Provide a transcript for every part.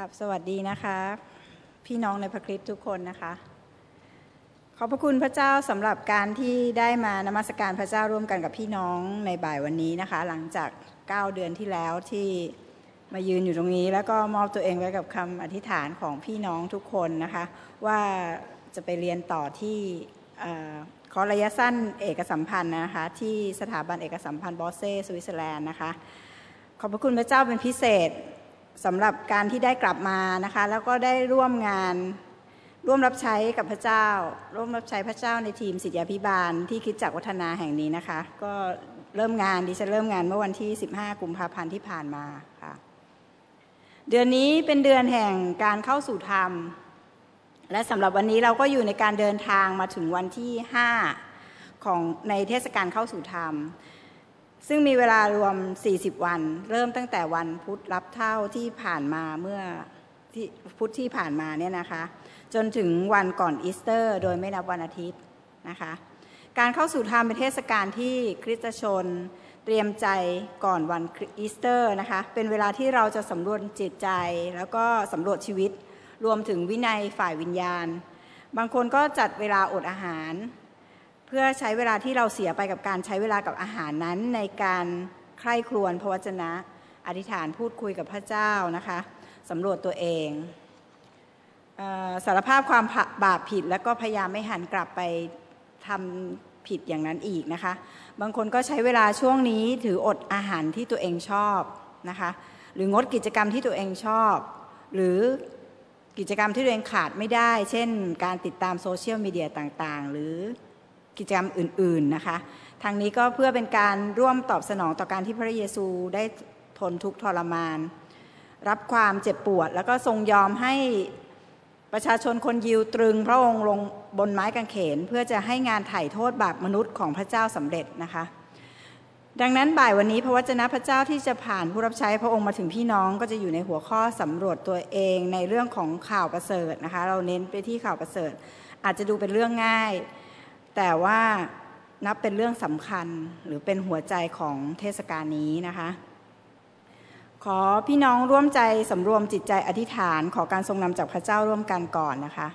กราบสวัสดีนะคะ พี่น้องในพระคริสต์ทุกคนนะคะ ขอบพระคุณพระเจ้าสำหรับการที่ได้มานมัสการพระเจ้าร่วมกันกับพี่น้องในบ่ายวันนี้นะคะ หลังจาก 9 เดือนที่แล้วที่มายืนอยู่ตรงนี้ แล้วก็มอบตัวเองไว้กับคำอธิษฐานของพี่น้องทุกคนนะคะ ว่าจะไปเรียนต่อที่คอร์สระยะสั้นเอกสัมพันธ์นะคะ ที่สถาบันเอกสัมพันธ์บอสเซ่สวิตเซอร์แลนด์นะคะ ขอบพระคุณพระเจ้าเป็นพิเศษ สำหรับการที่ได้กลับมานะคะ แล้วก็ได้ร่วมงาน ร่วมรับใช้กับพระเจ้า ร่วมรับใช้พระเจ้าในทีมสิทธิพิบาลที่คิดจักวัฒนาแห่งนี้นะคะ ก็เริ่มงานดิฉันเริ่มงานเมื่อวันที่ 15 กุมภาพันธ์ที่ผ่านมาค่ะ เดือนนี้เป็นเดือนแห่งการเข้าสู่ธรรม และสำหรับวันนี้เราก็อยู่ในการเดินทางมาถึงวันที่ 5 ของในเทศกาลเข้าสู่ธรรม ซึ่งมีเวลารวม 40 วัน เริ่มตั้งแต่วันพุธรับเถ้าที่ผ่านมาเมื่อที่พุธที่ผ่านมาเนี่ยนะคะ จนถึงวันก่อนอีสเตอร์ โดยไม่นับวันอาทิตย์นะคะ การเข้าสู่ธรรมเป็นเทศกาลที่คริสตชนเตรียมใจก่อนวันอีสเตอร์นะคะ เป็นเวลาที่เราจะสำรวจจิตใจ แล้วก็สำรวจชีวิต รวมถึงวินัยฝ่ายวิญญาณ บางคนก็จัดเวลาอดอาหาร เพื่อใช้เวลาที่เราเสียไปกับการใช้เวลากับอาหารนั้นในการใคร่ครวญพระวจนะ อธิษฐานพูดคุยกับพระเจ้านะคะสำรวจตัวเองสารภาพความบาปผิดแล้วก็พยายามไม่หันกลับไปทำผิดอย่างนั้นอีกนะคะ บางคนก็ใช้เวลาช่วงนี้ถืออดอาหารที่ตัวเองชอบนะคะ หรืองดกิจกรรมที่ตัวเองชอบ หรือกิจกรรมที่ตัวเองขาดไม่ได้ เช่น การติดตามโซเชียลมีเดียต่างๆ หรือ กิจกรรมอื่น ๆนะคะ ทางนี้ก็เพื่อเป็นการร่วมตอบสนองต่อการที่พระเยซูได้ทนทุกข์ทรมาน รับความเจ็บปวด แล้วก็ทรงยอมให้ประชาชนคนยิวตรึงพระองค์ลงบนไม้กางเขน เพื่อจะให้งานไถ่โทษบาปมนุษย์ของพระเจ้าสำเร็จนะคะ ดังนั้นบ่ายวันนี้พระวจนะพระเจ้าที่จะผ่านผู้รับใช้พระองค์มาถึงพี่น้องก็จะอยู่ในหัวข้อสำรวจตัวเองในเรื่องของข่าวประเสริฐนะคะ เราเน้นไปที่ข่าวประเสริฐ อาจจะดูเป็นเรื่องง่าย แต่ว่านับเป็นเรื่องสำคัญหรือเป็นหัวใจของเทศกาลนี้นะคะ ขอพี่น้องร่วมใจสำรวมจิตใจอธิษฐานขอการทรงนำจากพระเจ้าร่วมกันก่อนนะคะ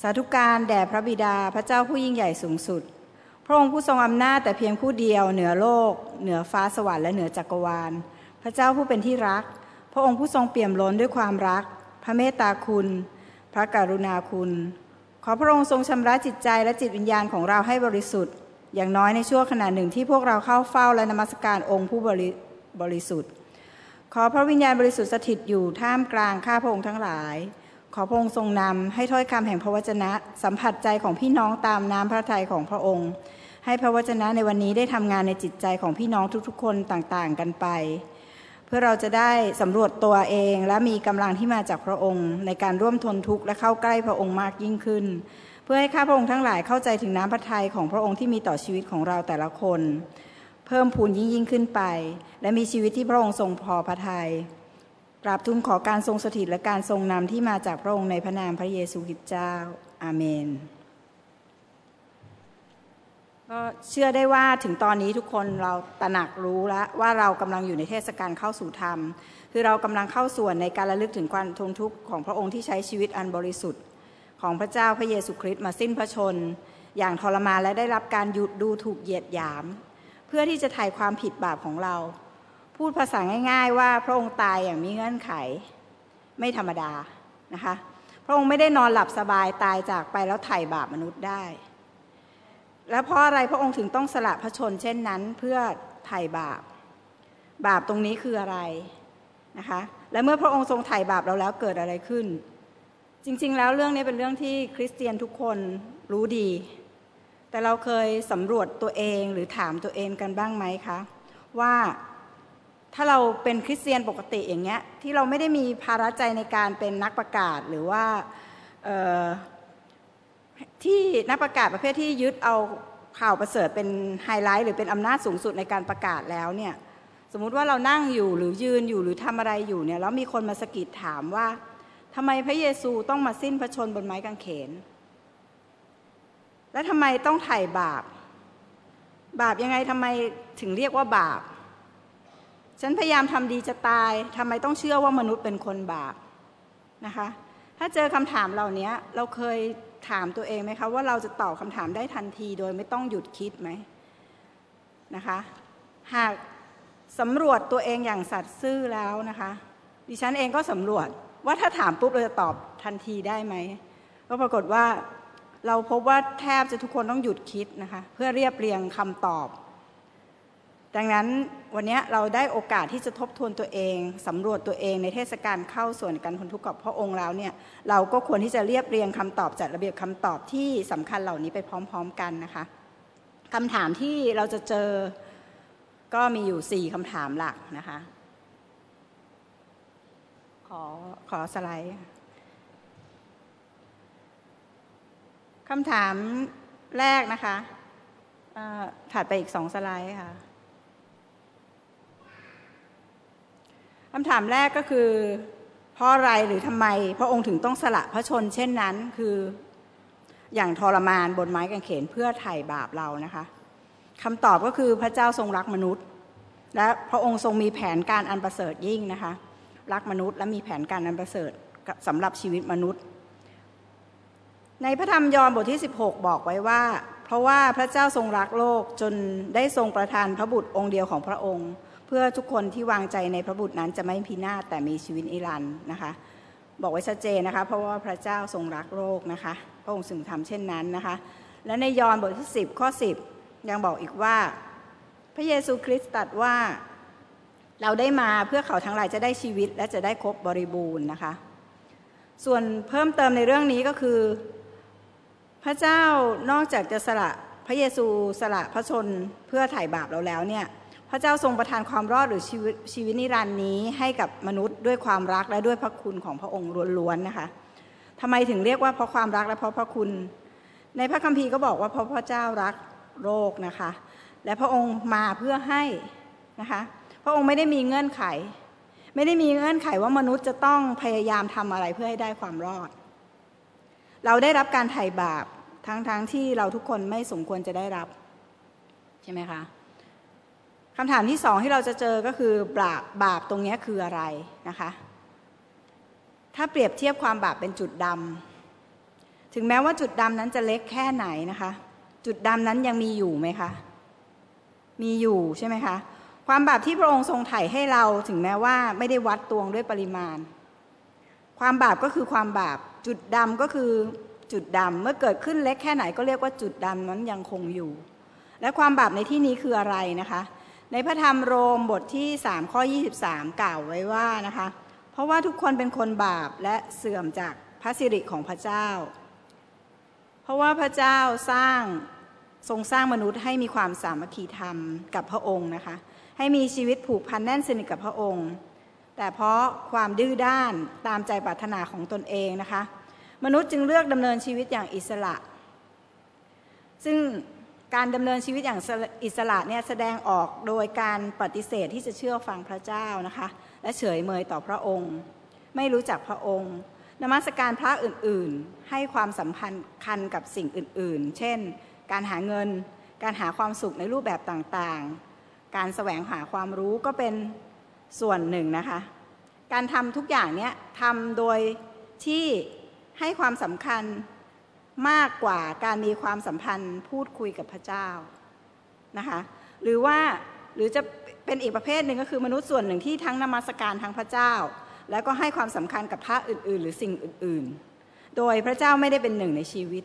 สาธุการแด่พระบิดาพระเจ้าผู้ยิ่งใหญ่สูงสุด พระองค์ผู้ทรงอำนาจแต่เพียงผู้เดียวเหนือโลก เหนือฟ้าสวรรค์และเหนือจักรวาล พระเจ้าผู้เป็นที่รัก พระองค์ผู้ทรงเปี่ยมล้นด้วยความรัก พระเมตตาคุณ พระกรุณาคุณ ขอพระองค์ทรงชำระจิตใจและจิตวิญญาณของเราให้บริสุทธิ์ อย่างน้อยในช่วงขณะหนึ่งที่พวกเราเข้าเฝ้าและนมัสการองค์ผู้บริบริสุทธิ์ ขอพระวิญญาณบริสุทธิ์สถิตอยู่ท่ามกลางข้าพระองค์ทั้งหลาย ขอพระองค์ทรงนำให้ถ้อยคำแห่งพระวจนะ สัมผัสใจของพี่น้องตามน้ำพระทัยของพระองค์ ให้พระวจนะในวันนี้ได้ทำงานในจิตใจของพี่น้องทุกๆ คนต่างๆ กันไป เพื่อเราจะได้สำรวจตัวเอง และมีกำลังที่มาจากพระองค์ ในการร่วมทนทุกข์และเข้าใกล้พระองค์มากยิ่งขึ้น เพื่อให้ข้าพระองค์ทั้งหลายเข้าใจถึงน้ำพระทัยของพระองค์ที่มีต่อชีวิตของเราแต่ละคน เพิ่มพูนยิ่งยิ่งขึ้นไป และมีชีวิตที่พระองค์ทรงพอพระทยัยกราบทูลขอการทรงสถิตและการทรงนำที่มาจากพระองค์ในพระนามพระเยซูคริสต์เจ้า อาเมน ก็เชื่อได้ว่าถึงตอนนี้ทุกคนเราตระหนักรู้แล้วว่าเรากำลังอยู่ในเทศกาลเข้าสู่ธรรม คือเรากำลังเข้าส่วนในการระลึกถึงความทนทุกข์ของพระองค์ที่ใช้ชีวิตอันบริสุทธิ์ ของพระเจ้าพระเยซูคริสต์มาสิ้นพระชน อย่างทรมานและได้รับการหยุดดูถูกเหยียดหยาม เพื่อที่จะไถ่ความผิดบาปของเรา พูดภาษาง่าย ๆ ว่าพระองค์ตายอย่างมีเงื่อนไข ไม่ธรรมดานะคะ พระองค์ไม่ได้นอนหลับสบายตายจากไปแล้วไถ่บาปมนุษย์ได้ และเพราะอะไรพระองค์ถึงต้องสละพระชนเช่นนั้นเพื่อไถ่บาป บาปตรงนี้คืออะไรนะคะ และเมื่อพระองค์ทรงไถ่บาปเราแล้วเกิดอะไรขึ้น จริง ๆ แล้วเรื่องนี้เป็นเรื่องที่คริสเตียนทุกคนรู้ดี แต่เราเคยสำรวจตัวเองหรือถามตัวเองกันบ้างไหมคะ ว่าถ้าเราเป็นคริสเตียนปกติอย่างเงี้ยที่เราไม่ได้มีภาระใจในการเป็นนักประกาศหรือว่า ที่นักประกาศประเภทที่ยึดเอาข่าวประเสริฐเป็นไฮไลท์หรือเป็นอำนาจสูงสุดในการประกาศแล้วเนี่ยสมมุติว่าเรานั่งอยู่หรือยืนอยู่หรือทำอะไรอยู่เนี่ยแล้วมีคนมาสกิดถามว่าทำไมพระเยซูต้องมาสิ้นพระชนบนไม้กางเขน และทำไมต้องไถ่บาป บาปยังไงทำไมถึงเรียกว่าบาปฉฉันพยายามทำดีจะตายทำไมต้องเชื่อว่ามนุษย์เป็นคนบาปนะคะ ถ้าเจอคำถามเหล่านี้เราเคย ถามตัวเองไหมคะว่าเราจะตอบคำถามได้ทันทีโดยไม่ต้องหยุดคิดไหมนะคะหากสำรวจตัวเองอย่างสัตย์ซื่อแล้วนะคะ ดิฉันเองก็สำรวจว่าถ้าถามปุ๊บเราจะตอบทันทีได้ไหมก็ปรากฏว่าเราพบว่าแทบจะทุกคนต้องหยุดคิดนะคะ เพื่อเรียบเรียงคำตอบ ดังนั้นวันนี้เราได้โอกาสที่จะทบทวนตัวเองสำรวจตัวเองในเทศกาลเข้าส่วนกันคนทุกข์กับพระองค์แล้วเนี่ยเราก็ควรที่จะเรียบเรียงคำตอบจัดระเบียบคำตอบที่สำคัญเหล่านี้ไปพร้อม ๆ กันนะคะคำถามที่เราจะเจอก็มีอยู่สี่คำถามหลักนะคะ ขอขอสไลด์คำถามแรกนะคะถัดไปอีกสองสไลด์ค่ะ คำถามแรกก็คือ เพราะอะไรหรือทำไม พระองค์ถึงต้องสละพระชน เช่นนั้นคืออย่างทรมานบนไม้กางเขนเพื่อไถ่บาปเรานะคะคำตอบก็คือพระเจ้าทรงรักมนุษย์ และพระองค์ทรงมีแผนการอันประเสริฐยิ่งนะคะ รักมนุษย์และมีแผนการอันประเสริฐสำหรับชีวิตมนุษย์ ในพระธรรมยอห์นบทที่ 16 บอกไว้ว่า เพราะว่าพระเจ้าทรงรักโลกจนได้ทรงประทานพระบุตรองค์เดียวของพระองค์ เพื่อทุกคนที่วางใจในพระบุตรนั้นจะไม่พินาศแต่มีชีวิตนิรันดร์นะคะ บอกไว้ชัดเจนนะคะ เพราะว่าพระเจ้าทรงรักโลกนะคะ พระองค์ทรงทำเช่นนั้นนะคะ และในยอห์นบทที่ 10 ข้อ 10 ยังบอกอีกว่า พระเยซูคริสต์ตรัสว่าเราได้มาเพื่อเขาทั้งหลายจะได้ชีวิตและจะได้ครบบริบูรณ์นะคะ ส่วนเพิ่มเติมในเรื่องนี้ก็คือ พระเจ้านอกจากจะสละพระเยซูสละพระชนเพื่อไถ่บาปเราแล้วเนี่ย ระเจ้าทรงประทานความรอดหรือชีวิตชีวิตนิรันดร์นี้ให้กับมนุษย์ด้วยความรักและด้วยพระคุณของพระองค์ล้วนๆนะคะทำไมถึงเรียกว่าเพราะความรักและเพราะพระคุณ ในพระคัมภีร์ก็บอกว่าเพราะพระเจ้ารักโลกนะคะ และพระองค์มาเพื่อให้นะคะพระองค์ไม่ได้มีเงื่อนไข ไม่ได้มีเงื่อนไขว่ามนุษย์จะต้องพยายามทำอะไรเพื่อให้ได้ความรอด เราได้รับการไถ่บาปทั้งๆทที่เราทุกคนไม่สมควรจะได้รับ ใช่ไหมคะ คำถามที่สองที่เราจะเจอก็คือบาปบาปตรงนี้คืออะไรนะคะ ถ้าเปรียบเทียบความบาปเป็นจุดดำถึงแม้ว่าจุดดำนั้นจะเล็กแค่ไหนนะคะ จุดดำนั้นยังมีอยู่ไหมคะ มีอยู่ใช่ไหมคะ ความบาปที่พระองค์ทรงไถ่ให้เราถึงแม้ว่าไม่ได้วัดตวงด้วยปริมาณ ความบาปก็คือความบาป จุดดำก็คือจุดดำเมื่อเกิดขึ้นเล็กแค่ไหนก็เรียกว่าจุดดำนั้นยังคงอยู่ และความบาปในที่นี้คืออะไรนะคะ ในพระธรรมโรมบทที่ 3 ข้อ 23 กล่าวไว้ว่านะคะ เพราะว่าทุกคนเป็นคนบาปและเสื่อมจากพระสิริของพระเจ้า เพราะว่าพระเจ้าสร้างทรงสร้างมนุษย์ให้มีความสามัคคีธรรมกับพระองค์นะคะ ให้มีชีวิตผูกพันแน่นสนิทกับพระองค์ แต่เพราะความดื้อด้านตามใจปรารถนาของตนเองนะคะ มนุษย์จึงเลือกดำเนินชีวิตอย่างอิสระ ซึ่ง การดำเนินชีวิตอย่างอิสระเนี่ยแสดงออกโดยการปฏิเสธที่จะเชื่อฟังพระเจ้านะคะ และเฉยเมยต่อพระองค์ ไม่รู้จักพระองค์ นมัสการพระอื่นๆ ให้ความสัมพันธ์คันกับสิ่งอื่นๆ เช่น การหาเงิน การหาความสุขในรูปแบบต่างๆ การแสวงหาความรู้ก็เป็นส่วนหนึ่งนะคะ การทำทุกอย่างเนี้ยทำโดยที่ให้ความสำคัญ มากกว่าการมีความสัมพันธ์พูดคุยกับพระเจ้านะคะหรือว่าหรือจะเป็นอีกประเภทหนึ่งก็คือมนุษย์ส่วนหนึ่งที่ทั้งนมัสการทั้งพระเจ้า แล้วก็ให้ความสำคัญกับพระอื่น ๆ หรือสิ่งอื่น ๆ โดยพระเจ้าไม่ได้เป็นหนึ่งในชีวิต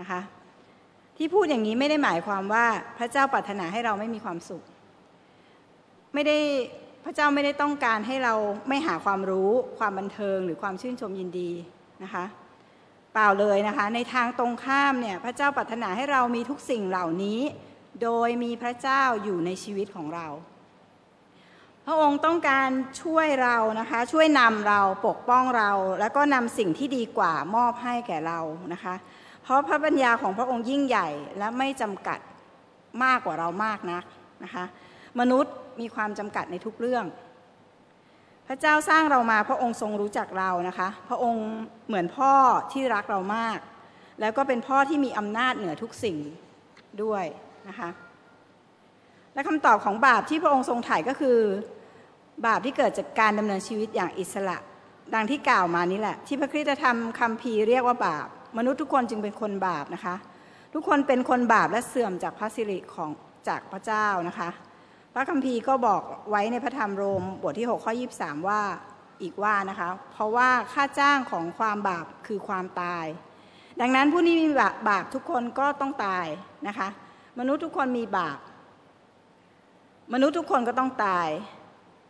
นะคะที่พูดอย่างนี้ไม่ได้หมายความว่าพระเจ้าปรารถนาให้เราไม่มีความสุข ไม่ได้พระเจ้าไม่ได้ต้องการให้เราไม่หาความรู้ ความบันเทิงหรือความชื่นชมยินดีนะคะ เปล่าเลยนะคะ ในทางตรงข้ามเนี่ยพระเจ้าปรารถนาให้เรามีทุกสิ่งเหล่านี้ โดยมีพระเจ้าอยู่ในชีวิตของเรา พระองค์ต้องการช่วยเรานะคะ ช่วยนำเราปกป้องเรา แล้วก็นำสิ่งที่ดีกว่ามอบให้แก่เรานะคะ เพราะพระปัญญาของพระองค์ยิ่งใหญ่และไม่จำกัดมากกว่าเรามากนักนะคะ มนุษย์มีความจำกัดในทุกเรื่อง พระเจ้าสร้างเรามาพระองค์ทรงรู้จักเรานะคะ พระองค์เหมือนพ่อที่รักเรามาก แล้วก็เป็นพ่อที่มีอำนาจเหนือทุกสิ่งด้วยนะคะและคำตอบของบาปที่พระองค์ทรงถ่ายก็คือ บาปที่เกิดจากการดำเนินชีวิตอย่างอิสระ ดังที่กล่าวมานี้แหละ ที่พระคริสตธรรมคัมภีเรียกว่าบาป มนุษย์ทุกคนจึงเป็นคนบาปนะคะ ทุกคนเป็นคนบาปและเสื่อมจากพระสิริของจากพระเจ้านะคะ พระคัมภีร์ก็บอกไว้ในพระธรรมโรมบทที่ 6 ข้อ 23 ว่าอีกว่านะคะ เพราะว่าค่าจ้างของความบาปคือความตาย ดังนั้นผู้นี้มีบาปทุกคนก็ต้องตายนะคะ มนุษย์ทุกคนมีบาป มนุษย์ทุกคนก็ต้องตาย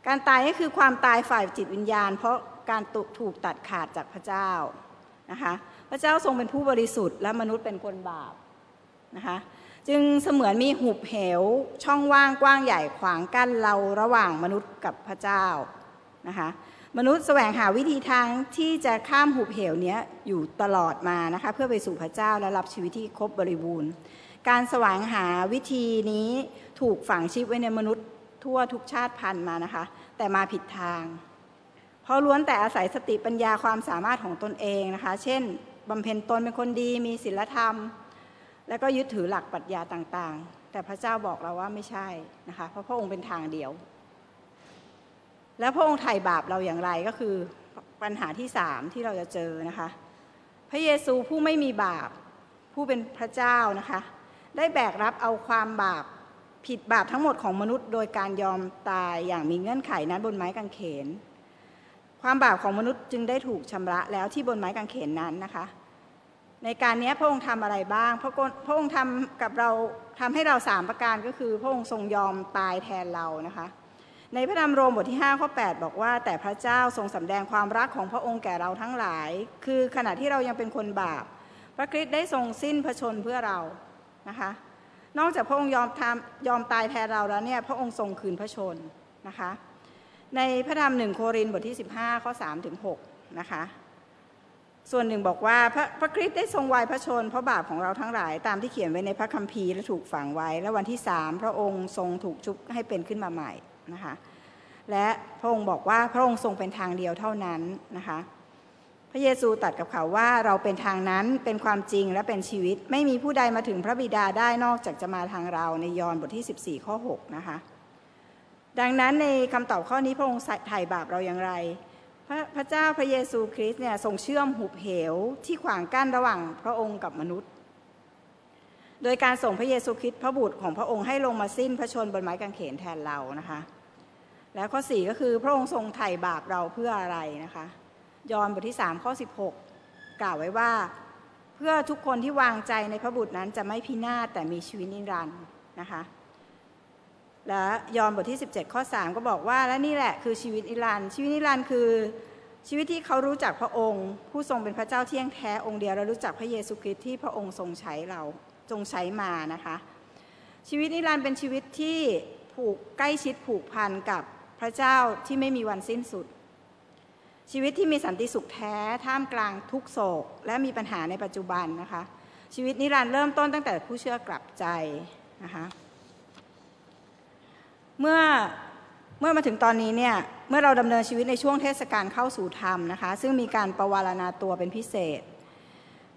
การตายก็คือความตายฝ่ายจิตวิญญาณ เพราะการถูกตัดขาดจากพระเจ้านะคะ พระเจ้าทรงเป็นผู้บริสุทธิ์และมนุษย์เป็นคนบาปนะคะ จึงเสมือนมีหุบเหวช่องว่างกว้างใหญ่ขวางกั้นเราระหว่างมนุษย์กับพระเจ้านะคะมนุษย์แสวงหาวิธีทางที่จะข้ามหุบเหวนี้อยู่ตลอดมานะคะเพื่อไปสู่พระเจ้าและรับชีวิตที่ครบบริบูรณ์ การแสวงหาวิธีนี้ถูกฝังชิปไว้ในมนุษย์ทั่วทุกชาติพันธุ์มานะคะ แต่มาผิดทาง เพราะล้วนแต่อาศัยสติปัญญาความสามารถของตนเองนะคะ เช่นบำเพ็ญตนเป็นคนดีมีศีลธรรม แล้วก็ยึดถือหลักปรัชญาต่างๆ แต่พระเจ้าบอกเราว่าไม่ใช่นะคะเพราะพระองค์เป็นทางเดียว แล้วพระองค์ไถ่บาปเราอย่างไรก็คือปัญหาที่สามที่เราจะเจอนะคะ พระเยซูผู้ไม่มีบาปผู้เป็นพระเจ้านะคะ ได้แบกรับเอาความบาปผิดบาปทั้งหมดของมนุษย์ โดยการยอมตายอย่างมีเงื่อนไขนั้นบนไม้กางเขน ความบาปของมนุษย์จึงได้ถูกชำระแล้วที่บนไม้กางเขนนั้นนะคะ ในการนี้พระองค์ทำอะไรบ้าง พระพระองค์ทำกับเราทำให้เราสามประการก็คือ พระองค์ทรงยอมตายแทนเรานะคะ ในพระธรรมโรมบทที่5ข้อ8บอกว่า แต่พระเจ้าทรงสำแดงความรักของพระองค์แก่เราทั้งหลาย คือขณะที่เรายังเป็นคนบาป พระคริสต์ได้ทรงสิ้นพระชนเพื่อเรานะคะ นอกจากพระองค์ยอมทำยอมตายแทนเราแล้วเนี่ยพระองค์ทรงคืนพระชนนะคะ ในพระธรรมหนึ่งโครินบทที่ 15ข้อ3ถึง6นะคะ ส่วนหนึ่งบอกว่าพระพระคริสต์ได้ทรงวายพระชนเพราะบาปของเราทั้งหลายตามที่เขียนไว้ในพระคัมภีร์และถูกฝังไว้ และวันที่สามพระองค์ทรงถูกชุบให้เป็นขึ้นมาใหม่นะคะและพระองค์บอกว่าพระองค์ทรงเป็นทางเดียวเท่านั้นนะคะพระเยซูตัดกับเขาว่าเราเป็นทางนั้นเป็นความจริงและเป็นชีวิต ไม่มีผู้ใดมาถึงพระบิดาได้นอกจากจะมาทางเราในยอห์นบทที่ 14 ข้อ 6 นะคะ ดังนั้นในคำตอบข้อนี้พระองค์ไถ่บาปเราอย่างไร พระพระเจ้าพระเยซูคริสต์เนี่ยทรงเชื่อมหุบเหวที่ขวางกั้นระหว่างพระองค์กับมนุษย์ โดยการส่งพระเยซูคริสต์พระบุตรของพระองค์ให้ลงมาสิ้นพระชนบนไม้กางเขนแทนเรานะคะ แล้วข้อ 4 ก็คือพระองค์ทรงไถ่บาปเราเพื่ออะไรนะคะ ยอห์นบทที่ 3 ข้อ 16 กล่าวไว้ว่าเพื่อทุกคนที่วางใจในพระบุตรนั้นจะไม่พินาศแต่มีชีวิตนิรันดร์นะคะ และยอห์นบทที่ 17 ข้อ 3 ก็บอกว่า และนี่แหละคือชีวิตนิรันดร์ชีวิตนิรันดร์คือชีวิตที่เขารู้จักพระองค์ ผู้ทรงเป็นพระเจ้าเที่ยงแท้องค์เดียวและรู้จักพระเยซูคริสต์ที่พระองค์ทรงใช้เราทรงใช้มานะคะ ชีวิตนิรันดร์เป็นชีวิตที่ผูกใกล้ชิดผูกพันกับพระเจ้าที่ไม่มีวันสิ้นสุด ชีวิตที่มีสันติสุขแท้ท่ามกลางทุกโศก และมีปัญหาในปัจจุบันนะคะ ชีวิตนิรันดร์เริ่มต้นตั้งแต่ผู้เชื่อกลับใจนะคะ เมื่อเมื่อมาถึงตอนนี้เนี่ยเมื่อเราดำเนินชีวิตในช่วงเทศกาลเข้าสู่ธรรมนะคะ ซึ่งมีการประวารณาตัวเป็นพิเศษ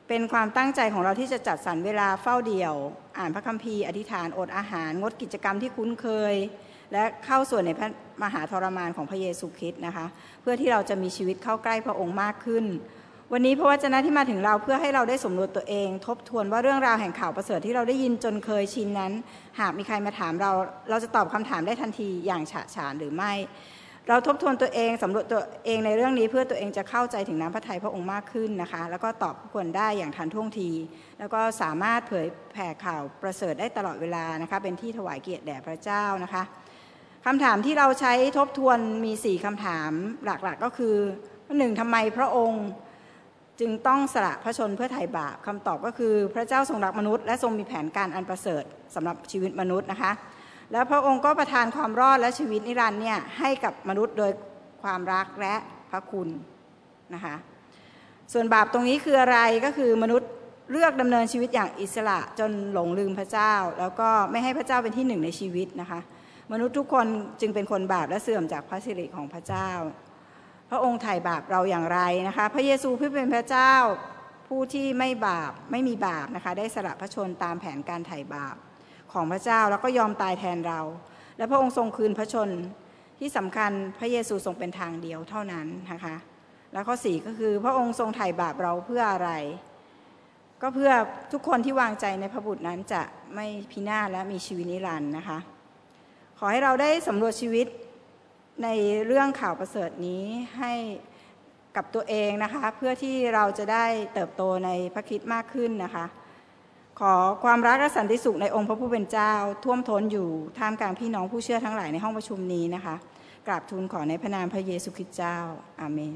เป็นความตั้งใจของเราที่จะจัดสรรเวลาเฝ้าเดี่ยว อ่านพระคัมภีร์อธิษฐานอดอาหาร งดกิจกรรมที่คุ้นเคย และเข้าส่วนในพระมหาทรมานของพระเยซูคริสต์นะคะ เพื่อที่เราจะมีชีวิตเข้าใกล้พระองค์มากขึ้น วันนี้พระวจนะที่มาถึงเราเพื่อให้เราได้สมรวจตัวเอง ทบทวนว่าเรื่องราวแห่งข่าวประเสริฐที่เราได้ยินจนเคยชินนั้น หากมีใครมาถามเราเราจะตอบคำถามได้ทันทีอย่างฉะฉานหรือไม่ เราทบทวนตัวเองสำรวจตัวเองในเรื่องนี้เพื่อตัวเองจะเข้าใจถึงน้ำพระทัยพระองค์มากขึ้นนะคะ แล้วก็ตอบผู้คนได้อย่างทันท่วงที แล้วก็สามารถเผยแผ่ข่าวประเสริฐได้ตลอดเวลานะคะเป็นที่ถวายเกียรติแด่พระเจ้านะคะคำถามที่เราใช้ทบทวนมีสี่คำถามหลักๆกก็คือหนึ่งทำไมพระองค์ จึงต้องสละพระชนเพื่อไถ่บาปคำตอบก็คือพระเจ้าทรงรักมนุษย์และทรงมีแผนการอันประเสริฐสำหรับชีวิตมนุษย์นะคะ แล้วพระองค์ก็ประทานความรอดและชีวิตนิรันดร์เนี่ยให้กับมนุษย์โดยความรักและพระคุณนะคะส่วนบาปตรงนี้คืออะไรก็คือมนุษย์เลือกดำเนินชีวิตอย่างอิสระจนหลงลืมพระเจ้า แล้วก็ไม่ให้พระเจ้าเป็นที่หนึ่งในชีวิตนะคะ มนุษย์ทุกคนจึงเป็นคนบาปและเสื่อมจากพระสิริของพระเจ้า พระองค์ไถ่บาปเราอย่างไรนะคะ พระเยซูผู้เป็นพระเจ้าผู้ที่ไม่บาปไม่มีบาปนะคะ ได้สละพระชนตามแผนการไถ่บาปของพระเจ้าแล้วก็ยอมตายแทนเรา และพระองค์ทรงคืนพระชนที่สำคัญพระเยซูทรงเป็นทางเดียวเท่านั้นนะคะ แล้วข้อสี่ก็คือพระองค์ทรงไถ่บาปเราเพื่ออะไร ก็เพื่อทุกคนที่วางใจในพระบุตรนั้นจะไม่พินาศและมีชีวิตนิรันดร์นะคะ ขอให้เราได้สำรวจชีวิต ในเรื่องข่าวประเสริฐนี้ให้กับตัวเองนะคะ เพื่อที่เราจะได้เติบโตในพระคิดมากขึ้นนะคะ ขอความรักและสันติสุขในองค์พระผู้เป็นเจ้า ท่วมท้นอยู่ท่ามกลางพี่น้องผู้เชื่อทั้งหลายในห้องประชุมนี้นะคะกราบทูลขอในพระนามพระเยซูคริสต์เจ้าอาเมน